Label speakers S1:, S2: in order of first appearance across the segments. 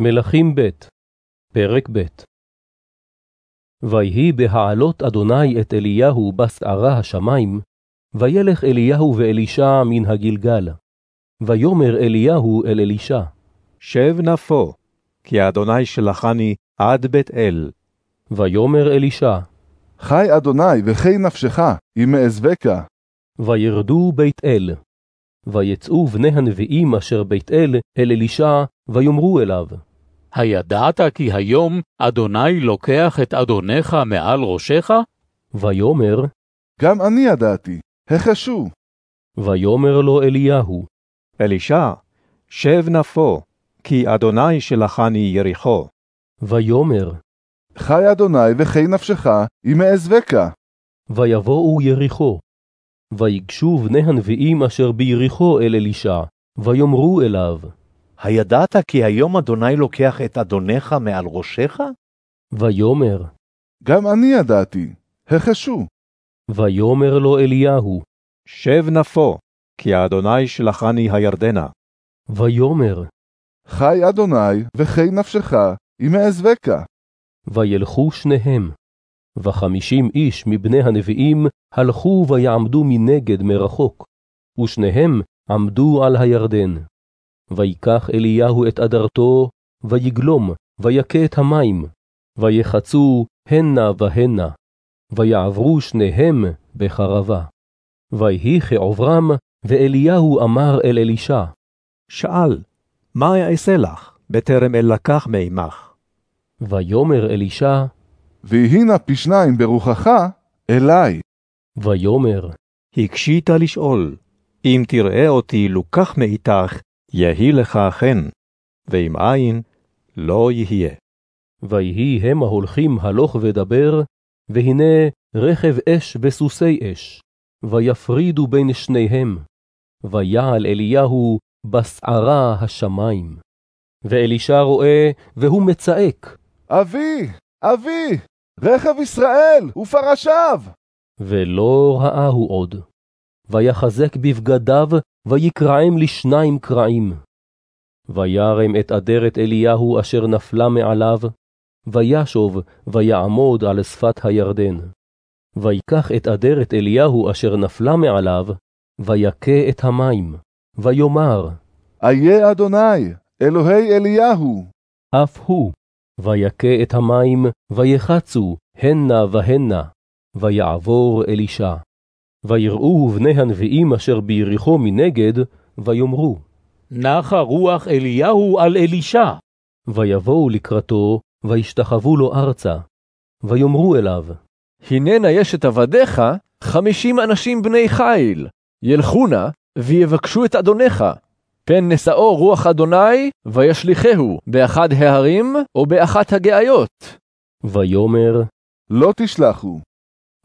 S1: מלכים ב', פרק ב' ויהי בהעלות אדוני את אליהו בסערה השמים, וילך אליהו ואלישע מן הגלגל. ויאמר אליהו אל אלישע,
S2: שב נפו, כי אדוני שלחני עד בית אל.
S1: ויאמר אלישע,
S3: חי אדוני וחי נפשך, אם אעזבקה.
S1: וירדו בית אל. ויצאו בני הנביאים אשר בית אל אל אלישע, ויאמרו אליו,
S4: הידעת כי היום אדוני לוקח את אדונך מעל ראשך?
S1: ויאמר,
S3: גם אני ידעתי, החשו.
S1: ויאמר לו אליהו,
S2: אלישע, שב נפו, כי אדוני שלחני יריחו.
S1: ויאמר,
S3: חי אדוני וחי נפשך, אם אעזבקה.
S1: ויבואו יריחו. ויגשו בני הנביאים אשר ביריחו אל אלישע, ויאמרו אליו,
S5: הידעת כי היום אדוני לוקח את אדונך מעל ראשך?
S1: ויאמר,
S3: גם אני ידעתי, החשו.
S1: ויאמר לו אליהו,
S2: שב נפו, כי אדוני שלחני הירדנה.
S1: ויאמר,
S3: חי אדוני וחי נפשך, אם אעזבקה.
S1: וילכו שניהם. וחמישים איש מבני הנביאים הלכו ויעמדו מנגד מרחוק, ושניהם עמדו על הירדן. ויקח אליהו את אדרתו, ויגלום, ויכה את המים, ויחצו הנה והנה, ויעברו שניהם בחרבה. ויהי כעוברם, ואליהו אמר אל אלישע,
S2: שאל, מה אעשה לך, בטרם אלקח מעמך?
S1: ויאמר אלישע,
S3: ויהי נא פי שניים ברוחך אלי.
S1: ויאמר,
S2: הקשית לשאול, אם תראה אותי לוקח מאיתך, יהי לך כן, ואם אין, לא יהיה.
S1: ויהי הם ההולכים הלוך ודבר, והנה רכב אש וסוסי אש, ויפרידו בין שניהם, ויעל אליהו בסערה השמים. ואלישע רואה, והוא מצעק,
S3: אבי, אבי, רכב ישראל ופרשיו.
S1: ולא ראהו עוד. ויחזק בבגדיו, ויקרעם לשניים קרעים. וירם את אדרת אליהו אשר נפלה מעליו, וישוב ויעמוד על שפת הירדן. ויקח את אדרת אליהו אשר נפלה מעליו, ויכה את המים, ויאמר,
S3: איה אדוני, אלוהי אליהו.
S1: אף הוא, ויכה את המים, ויחצו הנה והנה, ויעבור אלישע. ויראו בני הנביאים אשר ביריחו מנגד, ויאמרו,
S4: נחה רוח אליהו על אלישע.
S1: ויבואו לקראתו, וישתחוו לו ארצה. ויאמרו אליו,
S6: הננה יש את עבדיך חמישים אנשים בני חיל, ילכו נא ויבקשו את אדונך. פן נשאו רוח אדוני, וישליכהו באחד ההרים או באחת הגאיות.
S1: ויאמר,
S3: לא תשלחו,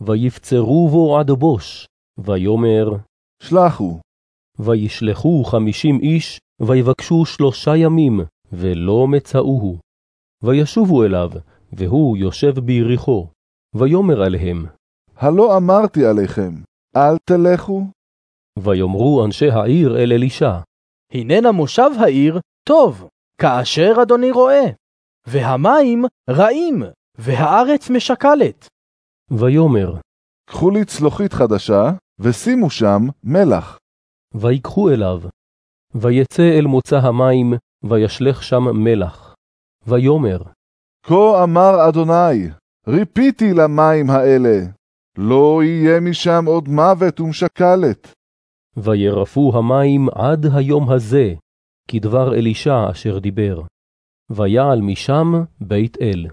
S1: ויפצרו בו עד בוש, ויאמר,
S3: שלחו.
S1: וישלחו חמישים איש, ויבקשו שלושה ימים, ולא מצאוהו. וישובו אליו, והוא יושב ביריחו, ויאמר עליהם,
S3: הלא אמרתי עליכם, אל תלכו.
S1: ויאמרו אנשי העיר אל אלישע,
S7: הננה מושב העיר טוב, כאשר אדוני רואה, והמים רעים, והארץ משקלת.
S1: ויאמר,
S3: קחו לי צלוחית חדשה, ושימו שם מלח.
S1: ויקחו אליו. ויצא אל מוצא המים, וישלך שם מלח. ויאמר,
S3: כה אמר אדוני, ריפיתי למים האלה, לא יהיה משם עוד מוות ומשקלת.
S1: וירפו המים עד היום הזה, כדבר אלישע אשר דיבר. ויעל משם בית אל.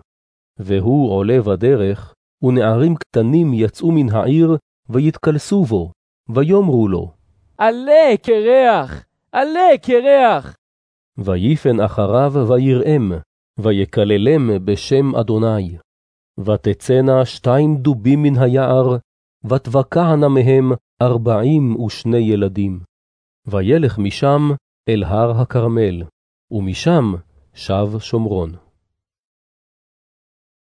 S1: והוא עולה בדרך, ונערים קטנים יצאו מן העיר, ויתקלסו בו, ויאמרו לו,
S7: עלה קרח, עלה קרח.
S1: ויפן אחריו ויראם, ויקללם בשם אדוני. ותצאנה שתיים דובים מן היער, ותבקענה מהם ארבעים ושני ילדים. וילך משם אל הר הכרמל, ומשם שב שומרון.